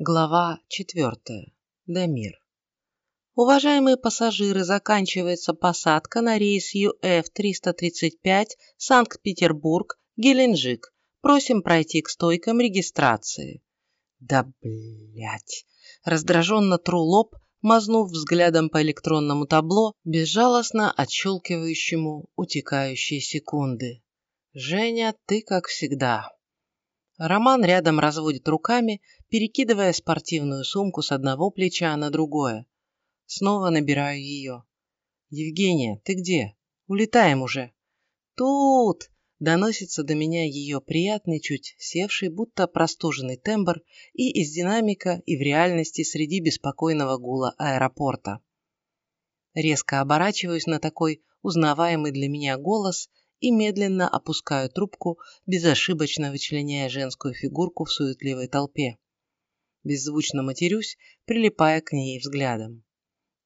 Глава 4. Дамир. Уважаемые пассажиры, заканчивается посадка на рейс ЮФ-335 Санкт-Петербург, Геленджик. Просим пройти к стойкам регистрации. Да блять. Раздраженно тру лоб, мазнув взглядом по электронному табло, безжалостно отщелкивающему утекающие секунды. Женя, ты как всегда. Роман рядом разводит руками, перекидывая спортивную сумку с одного плеча на другое. Снова набираю ее. «Евгения, ты где? Улетаем уже!» «Тут!» – доносится до меня ее приятный, чуть севший, будто простуженный тембр и из динамика, и в реальности среди беспокойного гула аэропорта. Резко оборачиваюсь на такой узнаваемый для меня голос – и медленно опускаю трубку, безошибочно вычленяя женскую фигурку в суетливой толпе. Беззвучно матерюсь, прилипая к ней взглядом.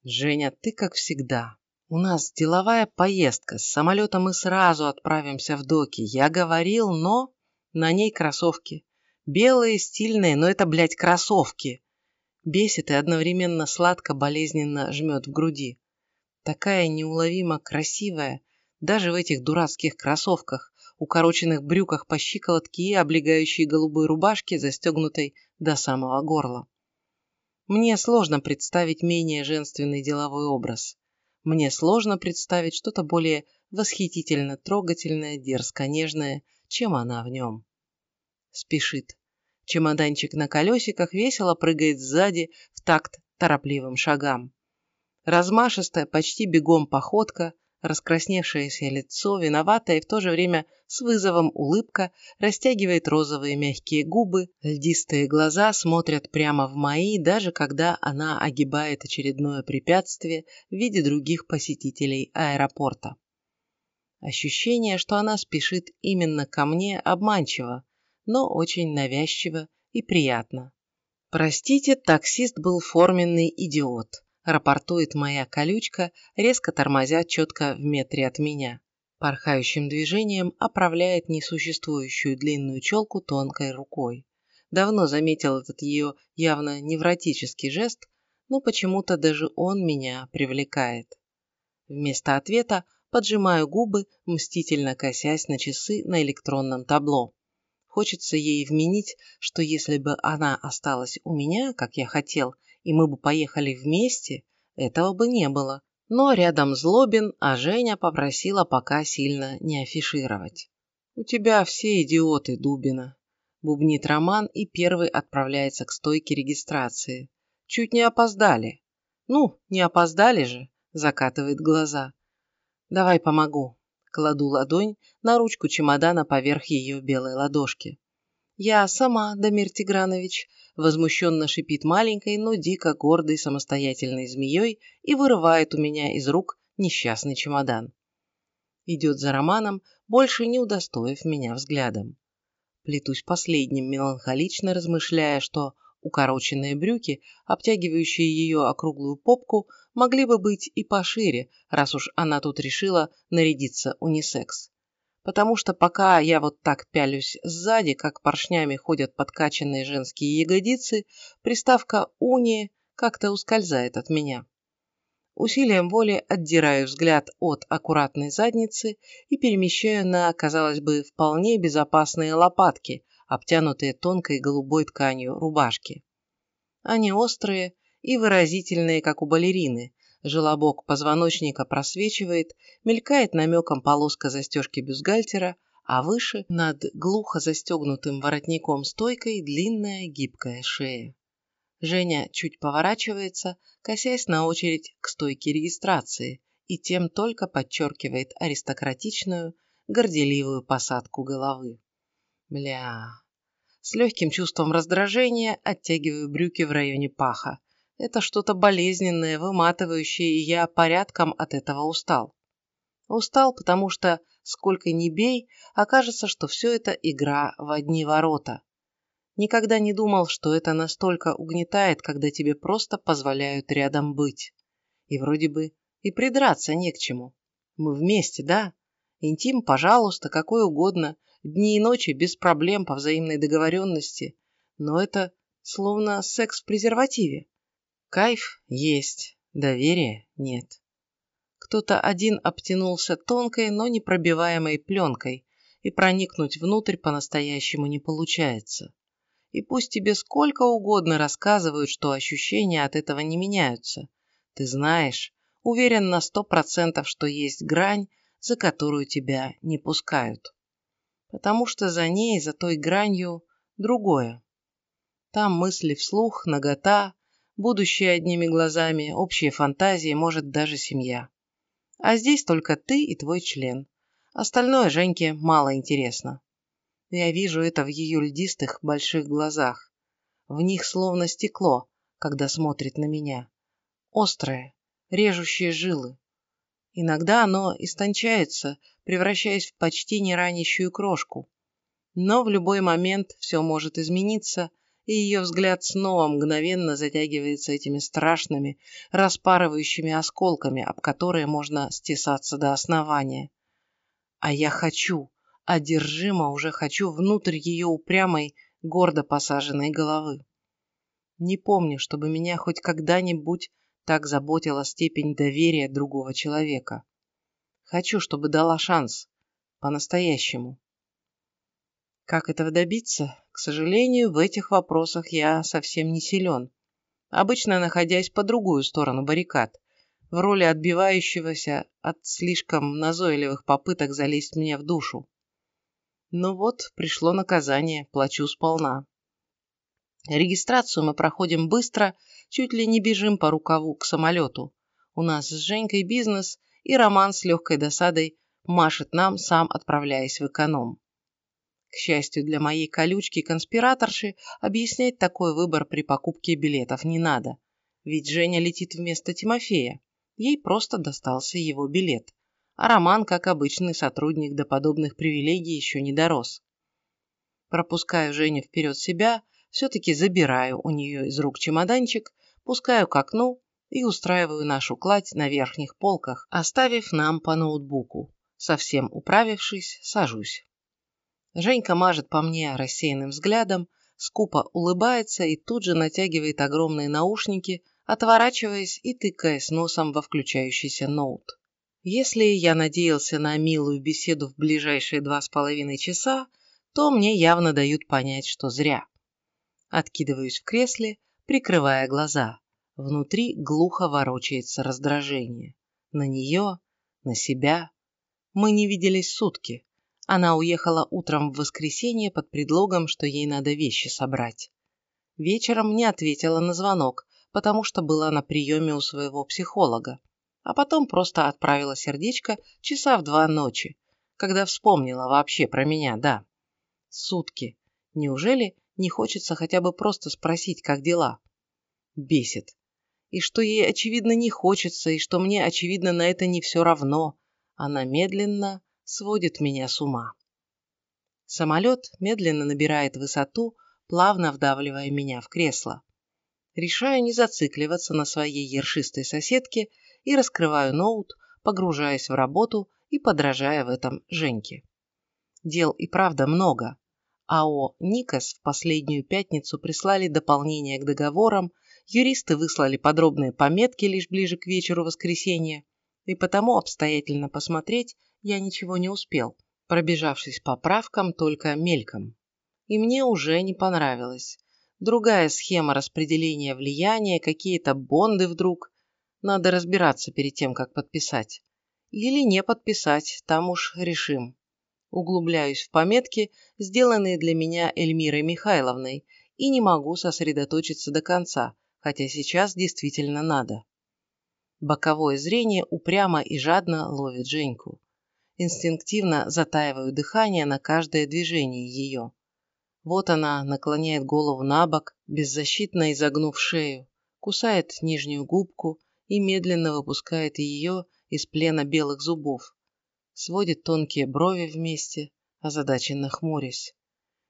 «Женя, ты как всегда. У нас деловая поездка, с самолета мы сразу отправимся в доки. Я говорил, но...» На ней кроссовки. Белые, стильные, но это, блядь, кроссовки. Бесит и одновременно сладко-болезненно жмет в груди. Такая неуловимо красивая, даже в этих дурацких кроссовках, укороченных брюках по щиколотке и облегающей голубой рубашке, застегнутой до самого горла. Мне сложно представить менее женственный деловой образ. Мне сложно представить что-то более восхитительно трогательное, дерзко нежное, чем она в нем. Спешит. Чемоданчик на колесиках весело прыгает сзади в такт торопливым шагам. Размашистая, почти бегом походка, Раскрасневшееся лицо, виноватое и в то же время с вызовом улыбка, растягивает розовые мягкие губы, льдистые глаза смотрят прямо в мои, даже когда она огибает очередное препятствие в виде других посетителей аэропорта. Ощущение, что она спешит именно ко мне, обманчиво, но очень навязчиво и приятно. Простите, таксист был форменный идиот рапортует моя колючка, резко тормозя четко в метре от меня. Порхающим движением оправляет несуществующую длинную челку тонкой рукой. Давно заметил этот ее явно невротический жест, но почему-то даже он меня привлекает. Вместо ответа поджимаю губы, мстительно косясь на часы на электронном табло. Хочется ей вменить, что если бы она осталась у меня, как я хотел, и мы бы поехали вместе, этого бы не было. Но рядом Злобин, а Женя попросила пока сильно не афишировать. «У тебя все идиоты, Дубина», – бубнит Роман и первый отправляется к стойке регистрации. «Чуть не опоздали». «Ну, не опоздали же», – закатывает глаза. «Давай помогу». Кладу ладонь на ручку чемодана поверх ее белой ладошки. «Я сама, Дамир Тигранович», – возмущенно шипит маленькой, но дико гордой самостоятельной змеей и вырывает у меня из рук несчастный чемодан. Идет за Романом, больше не удостоив меня взглядом. Плетусь последним, меланхолично размышляя, что укороченные брюки, обтягивающие ее округлую попку, могли бы быть и пошире, раз уж она тут решила нарядиться унисекс потому что пока я вот так пялюсь сзади, как поршнями ходят подкачанные женские ягодицы, приставка «уни» как-то ускользает от меня. Усилием воли отдираю взгляд от аккуратной задницы и перемещаю на, казалось бы, вполне безопасные лопатки, обтянутые тонкой голубой тканью рубашки. Они острые и выразительные, как у балерины, Желобок позвоночника просвечивает, мелькает намеком полоска застежки бюстгальтера, а выше, над глухо застегнутым воротником стойкой, длинная гибкая шея. Женя чуть поворачивается, косясь на очередь к стойке регистрации, и тем только подчеркивает аристократичную, горделивую посадку головы. Бля. С легким чувством раздражения оттягиваю брюки в районе паха. Это что-то болезненное, выматывающее, и я порядком от этого устал. Устал, потому что, сколько ни бей, окажется, что все это игра в одни ворота. Никогда не думал, что это настолько угнетает, когда тебе просто позволяют рядом быть. И вроде бы и придраться не к чему. Мы вместе, да? Интим, пожалуйста, какой угодно, дни и ночи без проблем по взаимной договоренности. Но это словно секс в презервативе. Кайф есть, доверия нет. Кто-то один обтянулся тонкой, но непробиваемой пленкой, и проникнуть внутрь по-настоящему не получается. И пусть тебе сколько угодно рассказывают, что ощущения от этого не меняются. Ты знаешь, уверен на сто процентов, что есть грань, за которую тебя не пускают. Потому что за ней, за той гранью, другое. Там мысли вслух, нагота, будущее одними глазами, общие фантазии, может даже семья. А здесь только ты и твой член. Остальное Женьке мало интересно. Я вижу это в ее льдистых больших глазах. В них словно стекло, когда смотрит на меня. Острое, режущие жилы. Иногда оно истончается, превращаясь в почти не ранящую крошку. Но в любой момент все может измениться, и ее взгляд снова мгновенно затягивается этими страшными, распарывающими осколками, об которые можно стесаться до основания. А я хочу, одержимо уже хочу внутрь ее упрямой, гордо посаженной головы. Не помню, чтобы меня хоть когда-нибудь так заботила степень доверия другого человека. Хочу, чтобы дала шанс. По-настоящему. Как этого добиться? К сожалению, в этих вопросах я совсем не силен. Обычно находясь по другую сторону баррикад, в роли отбивающегося от слишком назойливых попыток залезть мне в душу. Но вот пришло наказание, плачу сполна. Регистрацию мы проходим быстро, чуть ли не бежим по рукаву к самолету. У нас с Женькой бизнес, и Роман с легкой досадой машет нам, сам отправляясь в эконом. К счастью для моей колючки-конспираторши, объяснять такой выбор при покупке билетов не надо. Ведь Женя летит вместо Тимофея. Ей просто достался его билет. А Роман, как обычный сотрудник, до подобных привилегий еще не дорос. Пропускаю Женю вперед себя, все-таки забираю у нее из рук чемоданчик, пускаю к окну и устраиваю нашу кладь на верхних полках, оставив нам по ноутбуку. Совсем управившись, сажусь. Женька мажет по мне рассеянным взглядом, скупо улыбается и тут же натягивает огромные наушники, отворачиваясь и тыкаясь носом во включающийся ноут. Если я надеялся на милую беседу в ближайшие два с половиной часа, то мне явно дают понять, что зря. Откидываюсь в кресле, прикрывая глаза. Внутри глухо ворочается раздражение. На нее, на себя. Мы не виделись сутки. Она уехала утром в воскресенье под предлогом, что ей надо вещи собрать. Вечером не ответила на звонок, потому что была на приеме у своего психолога. А потом просто отправила сердечко часа в два ночи, когда вспомнила вообще про меня, да. Сутки. Неужели не хочется хотя бы просто спросить, как дела? Бесит. И что ей, очевидно, не хочется, и что мне, очевидно, на это не все равно. Она медленно, сводит меня с ума. Самолет медленно набирает высоту, плавно вдавливая меня в кресло. Решаю не зацикливаться на своей ершистой соседке и раскрываю ноут, погружаясь в работу и подражая в этом Женьке. Дел и правда много. АО «Никос» в последнюю пятницу прислали дополнение к договорам, юристы выслали подробные пометки лишь ближе к вечеру воскресенья, и потому обстоятельно посмотреть я ничего не успел, пробежавшись по правкам только мельком. И мне уже не понравилось. Другая схема распределения влияния, какие-то бонды вдруг. Надо разбираться перед тем, как подписать. Или не подписать, там уж решим. Углубляюсь в пометки, сделанные для меня Эльмирой Михайловной, и не могу сосредоточиться до конца, хотя сейчас действительно надо. Боковое зрение упрямо и жадно ловит Женьку инстинктивно затаиваю дыхание на каждое движение ее. Вот она наклоняет голову на бок, беззащитно изогнув шею, кусает нижнюю губку и медленно выпускает ее из плена белых зубов. Сводит тонкие брови вместе, озадаченно хмурясь.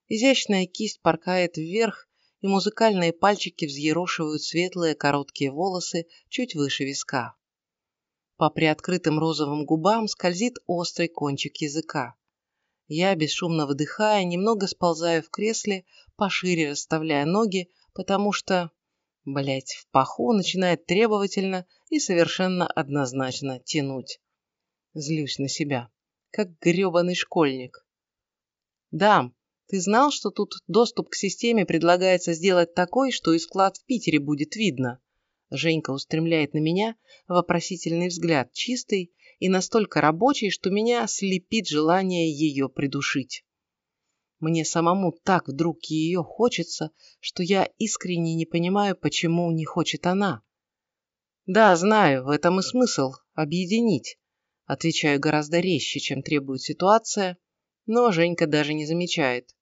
Изящная кисть поркает вверх, и музыкальные пальчики взъерошивают светлые короткие волосы чуть выше виска. По приоткрытым розовым губам скользит острый кончик языка. Я, бесшумно выдыхая, немного сползаю в кресле, пошире расставляя ноги, потому что, блять, в паху начинает требовательно и совершенно однозначно тянуть. Злюсь на себя, как грёбаный школьник. Дам, ты знал, что тут доступ к системе предлагается сделать такой, что и склад в Питере будет видно? Женька устремляет на меня вопросительный взгляд, чистый и настолько рабочий, что меня слепит желание ее придушить. Мне самому так вдруг ее хочется, что я искренне не понимаю, почему не хочет она. Да, знаю, в этом и смысл – объединить. Отвечаю гораздо резче, чем требует ситуация, но Женька даже не замечает.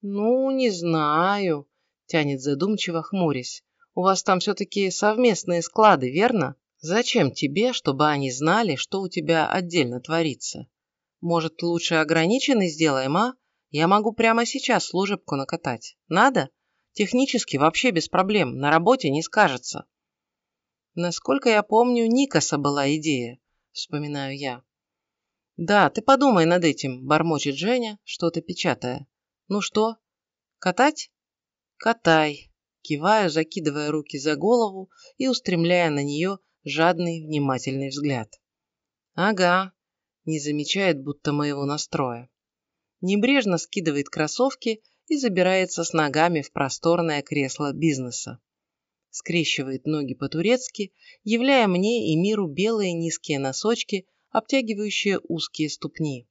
Ну, не знаю, тянет задумчиво, хмурясь. У вас там все-таки совместные склады, верно? Зачем тебе, чтобы они знали, что у тебя отдельно творится? Может, лучше ограниченный сделаем, а? Я могу прямо сейчас служебку накатать. Надо? Технически вообще без проблем, на работе не скажется. Насколько я помню, Никаса была идея, вспоминаю я. Да, ты подумай над этим, бормочет Женя, что-то печатая. Ну что, катать? Катай. Киваю, закидывая руки за голову и устремляя на нее жадный, внимательный взгляд. Ага, не замечает будто моего настроя небрежно скидывает кроссовки и забирается с ногами в просторное кресло бизнеса. Скрещивает ноги по-турецки, являя мне и миру белые низкие носочки, обтягивающие узкие ступни.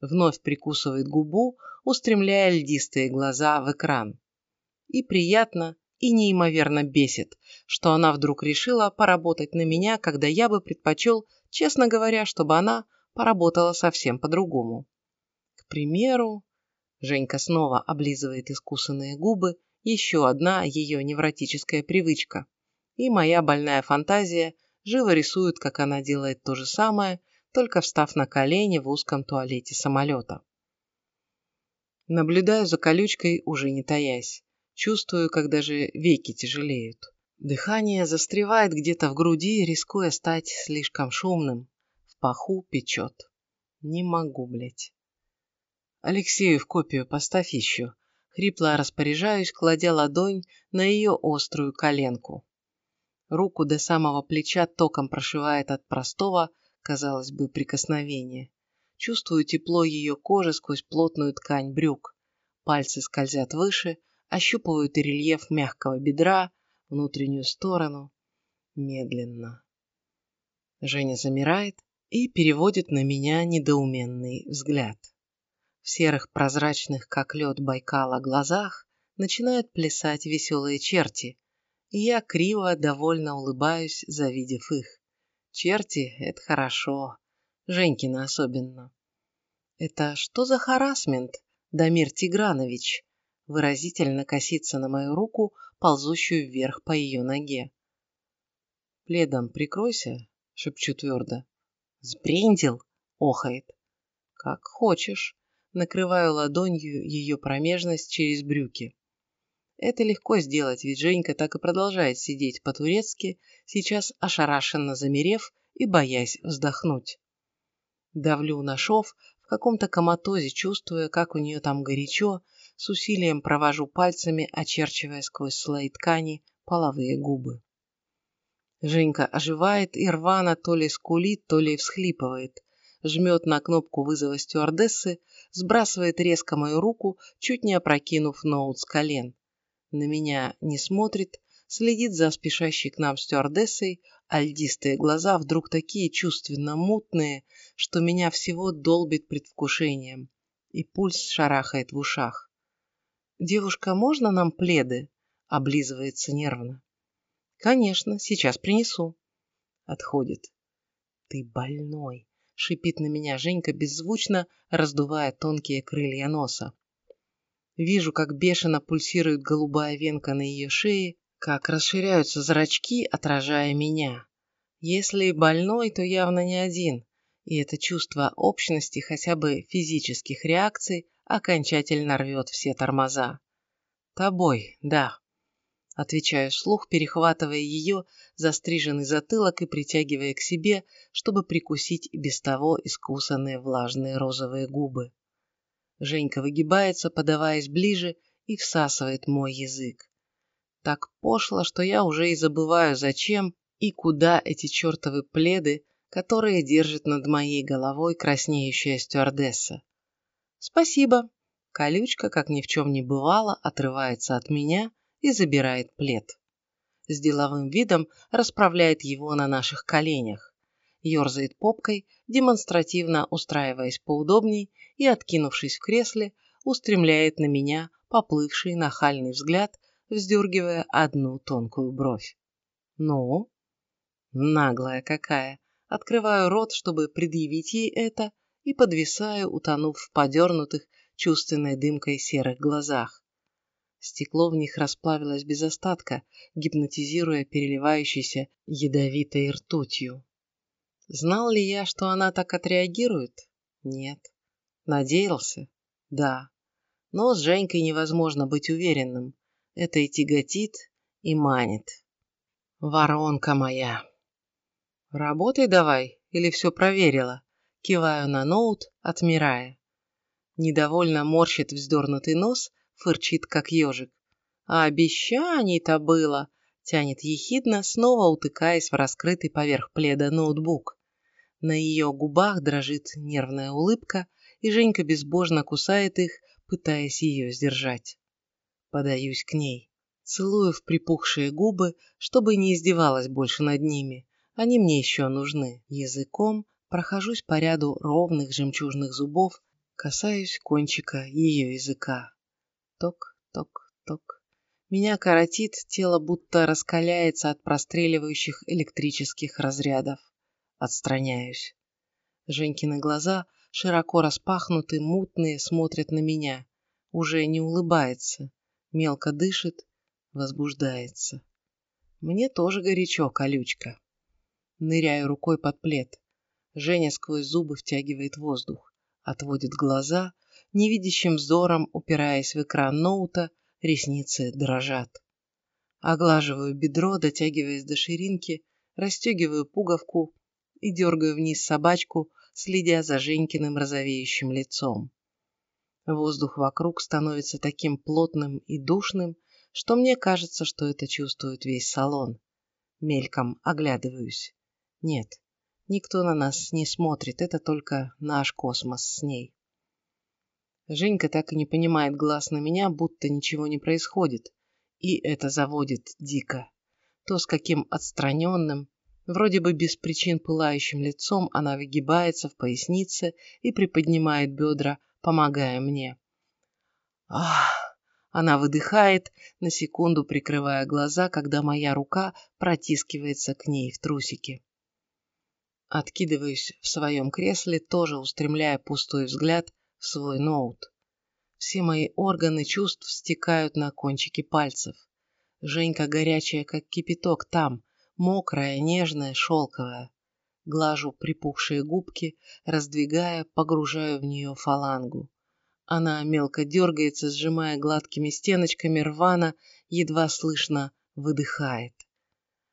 Вновь прикусывает губу, устремляя льдистые глаза в экран. И приятно, и неимоверно бесит, что она вдруг решила поработать на меня, когда я бы предпочел, честно говоря, чтобы она поработала совсем по-другому примеру, Женька снова облизывает искусанные губы, еще одна ее невротическая привычка. И моя больная фантазия живо рисует, как она делает то же самое, только встав на колени в узком туалете самолета. Наблюдаю за колючкой, уже не таясь. Чувствую, как даже веки тяжелеют. Дыхание застревает где-то в груди, рискуя стать слишком шумным. В паху печет. Не могу, блять. Алексею в копию поставь еще. Хрипло распоряжаюсь, кладя ладонь на ее острую коленку. Руку до самого плеча током прошивает от простого, казалось бы, прикосновения. Чувствую тепло ее кожи сквозь плотную ткань брюк. Пальцы скользят выше, ощупывают рельеф мягкого бедра, внутреннюю сторону. Медленно. Женя замирает и переводит на меня недоуменный взгляд. В серых прозрачных, как лед Байкала, глазах начинают плясать веселые черти, и я криво, довольно улыбаюсь, завидев их. Черти — это хорошо, Женькина особенно. Это что за харасмент, Дамир Тигранович? Выразительно косится на мою руку, ползущую вверх по ее ноге. «Пледом прикройся», — шепчу твердо. «Сбрендил?» — охает. «Как хочешь», накрываю ладонью ее промежность через брюки. Это легко сделать, ведь Женька так и продолжает сидеть по-турецки, сейчас ошарашенно замерев и боясь вздохнуть. Давлю на шов, каком-то коматозе чувствуя, как у нее там горячо, с усилием провожу пальцами, очерчивая сквозь слои ткани половые губы. Женька оживает и рвано то ли скулит, то ли всхлипывает, жмет на кнопку вызова стюардессы, сбрасывает резко мою руку, чуть не опрокинув ноут с колен. На меня не смотрит, следит за спешащей к нам стюардессой, а льдистые глаза вдруг такие чувственно мутные, что меня всего долбит предвкушением, и пульс шарахает в ушах. «Девушка, можно нам пледы?» — облизывается нервно. «Конечно, сейчас принесу». Отходит. «Ты больной», шипит на меня Женька беззвучно, раздувая тонкие крылья носа. Вижу, как бешено пульсирует голубая венка на ее шее, как расширяются зрачки, отражая меня. Если больной, то явно не один, и это чувство общности хотя бы физических реакций окончательно рвет все тормоза. Тобой, да. Отвечаю вслух, перехватывая ее застриженный затылок и притягивая к себе, чтобы прикусить без того искусанные влажные розовые губы. Женька выгибается, подаваясь ближе, и всасывает мой язык. Так пошло, что я уже и забываю, зачем и куда эти чертовы пледы, которые держит над моей головой краснеющая стюардесса. Спасибо. Колючка, как ни в чем не бывало, отрывается от меня и забирает плед. С деловым видом расправляет его на наших коленях. Ёрзает попкой, демонстративно устраиваясь поудобней и, откинувшись в кресле, устремляет на меня поплывший нахальный взгляд, вздергивая одну тонкую бровь. «Ну?» Наглая какая. Открываю рот, чтобы предъявить ей это, и подвисаю, утонув в подернутых чувственной дымкой серых глазах. Стекло в них расплавилось без остатка, гипнотизируя переливающейся ядовитой ртутью. Знал ли я, что она так отреагирует? Нет. Надеялся? Да. Но с Женькой невозможно быть уверенным. Это и тяготит, и манит. Воронка моя. Работай давай, или все проверила. Киваю на ноут, отмирая. Недовольно морщит вздернутый нос, фырчит, как ежик. А обещаний-то было, тянет ехидно, снова утыкаясь в раскрытый поверх пледа ноутбук. На ее губах дрожит нервная улыбка, и Женька безбожно кусает их, пытаясь ее сдержать. Подаюсь к ней. Целую в припухшие губы, чтобы не издевалась больше над ними. Они мне еще нужны. Языком прохожусь по ряду ровных жемчужных зубов, касаюсь кончика ее языка. Ток, ток, ток. Меня коротит, тело будто раскаляется от простреливающих электрических разрядов. Отстраняюсь. Женькины глаза широко распахнуты, мутные, смотрят на меня. Уже не улыбается, мелко дышит, возбуждается. Мне тоже горячо, колючка. Ныряю рукой под плед. Женя сквозь зубы втягивает воздух, отводит глаза, невидящим взором, упираясь в экран ноута, ресницы дрожат. Оглаживаю бедро, дотягиваясь до ширинки, расстегиваю пуговку и дергаю вниз собачку, следя за Женькиным розовеющим лицом. Воздух вокруг становится таким плотным и душным, что мне кажется, что это чувствует весь салон. Мельком оглядываюсь. Нет, никто на нас не смотрит, это только наш космос с ней. Женька так и не понимает глаз на меня, будто ничего не происходит. И это заводит дико. То, с каким отстраненным, Вроде бы без причин пылающим лицом она выгибается в пояснице и приподнимает бедра, помогая мне. Ах! Она выдыхает, на секунду прикрывая глаза, когда моя рука протискивается к ней в трусики. Откидываюсь в своем кресле, тоже устремляя пустой взгляд в свой ноут. Все мои органы чувств стекают на кончики пальцев. Женька горячая, как кипяток там, мокрая, нежная, шелковая. Глажу припухшие губки, раздвигая, погружаю в нее фалангу. Она мелко дергается, сжимая гладкими стеночками рвано, едва слышно выдыхает.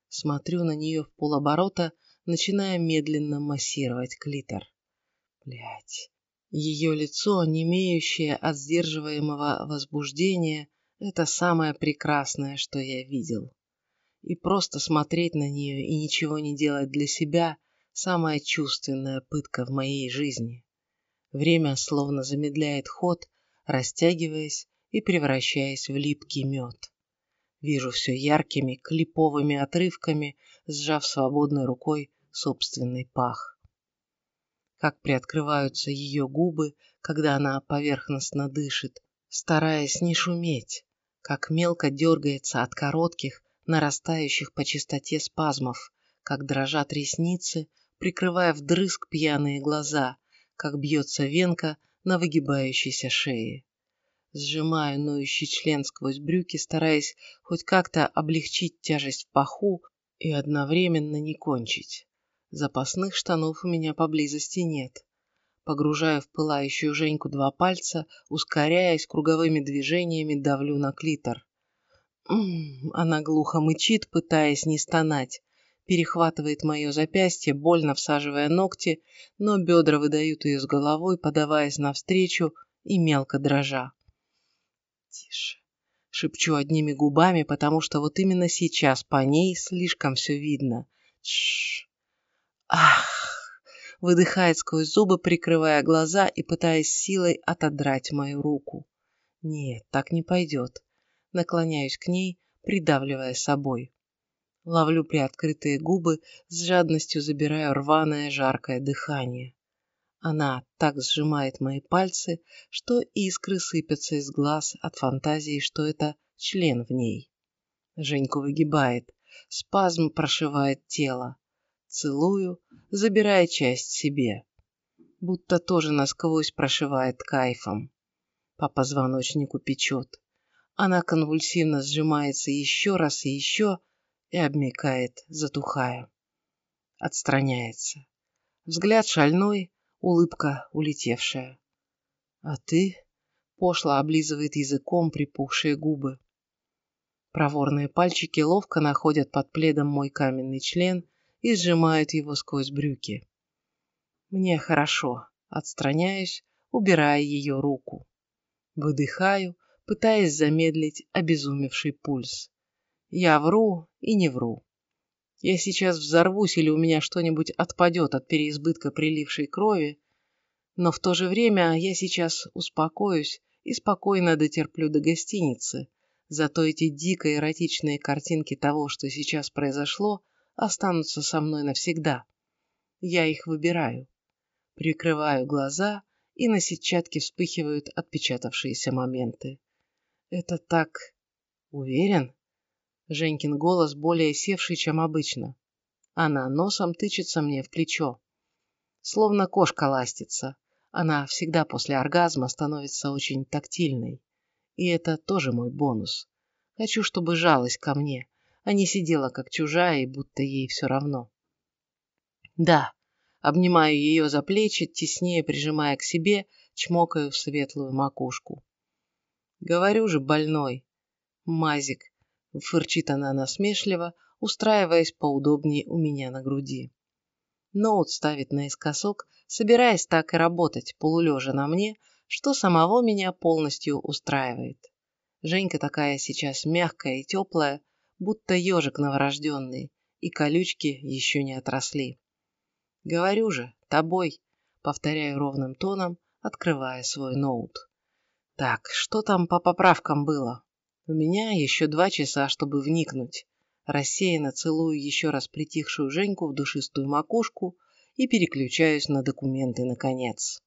Смотрю на нее в полоборота, начиная медленно массировать клитор. Блять. Ее лицо, не имеющее от сдерживаемого возбуждения, это самое прекрасное, что я видел. И просто смотреть на нее и ничего не делать для себя – самая чувственная пытка в моей жизни. Время словно замедляет ход, растягиваясь и превращаясь в липкий мед. Вижу все яркими, клиповыми отрывками, сжав свободной рукой собственный пах. Как приоткрываются ее губы, когда она поверхностно дышит, стараясь не шуметь, как мелко дергается от коротких, нарастающих по частоте спазмов, как дрожат ресницы, прикрывая вдрызг пьяные глаза, как бьется венка на выгибающейся шее. Сжимаю ноющий член сквозь брюки, стараясь хоть как-то облегчить тяжесть в паху и одновременно не кончить. Запасных штанов у меня поблизости нет. Погружаю в пылающую Женьку два пальца, ускоряясь круговыми движениями, давлю на клитор. Она глухо мычит, пытаясь не стонать. Перехватывает мое запястье, больно всаживая ногти, но бедра выдают ее с головой, подаваясь навстречу и мелко дрожа. Тише. Шепчу одними губами, потому что вот именно сейчас по ней слишком все видно. Тш. Ах! Выдыхает сквозь зубы, прикрывая глаза и пытаясь силой отодрать мою руку. Нет, так не пойдет. Наклоняюсь к ней, придавливая собой. Ловлю приоткрытые губы, с жадностью забираю рваное жаркое дыхание. Она так сжимает мои пальцы, что искры сыпятся из глаз от фантазии, что это член в ней. Женьку выгибает, спазм прошивает тело. Целую, забирая часть себе. Будто тоже насквозь прошивает кайфом. По позвоночнику печет. Она конвульсивно сжимается еще раз и еще и обмекает, затухая. Отстраняется. Взгляд шальной, улыбка улетевшая. А ты пошло облизывает языком припухшие губы. Проворные пальчики ловко находят под пледом мой каменный член и сжимают его сквозь брюки. Мне хорошо, отстраняюсь, убирая ее руку. Выдыхаю, пытаясь замедлить обезумевший пульс. Я вру и не вру. Я сейчас взорвусь или у меня что-нибудь отпадет от переизбытка прилившей крови, но в то же время я сейчас успокоюсь и спокойно дотерплю до гостиницы. Зато эти дико эротичные картинки того, что сейчас произошло, останутся со мной навсегда. Я их выбираю. Прикрываю глаза, и на сетчатке вспыхивают отпечатавшиеся моменты. Это так... Уверен? Женькин голос более севший, чем обычно. Она носом тычется мне в плечо. Словно кошка ластится. Она всегда после оргазма становится очень тактильной. И это тоже мой бонус. Хочу, чтобы жалость ко мне, а не сидела как чужая и будто ей все равно. Да, обнимаю ее за плечи, теснее прижимая к себе, чмокаю в светлую макушку. Говорю же, больной. Мазик, фырчит она насмешливо, устраиваясь поудобнее у меня на груди. Ноут ставит наискосок, собираясь так и работать, полулежа на мне, что самого меня полностью устраивает. Женька такая сейчас мягкая и теплая, будто ежик новорожденный, и колючки еще не отросли. Говорю же, тобой, повторяю ровным тоном, открывая свой ноут. Так, что там по поправкам было? У меня еще два часа, чтобы вникнуть. Рассеянно целую еще раз притихшую Женьку в душистую макушку и переключаюсь на документы наконец.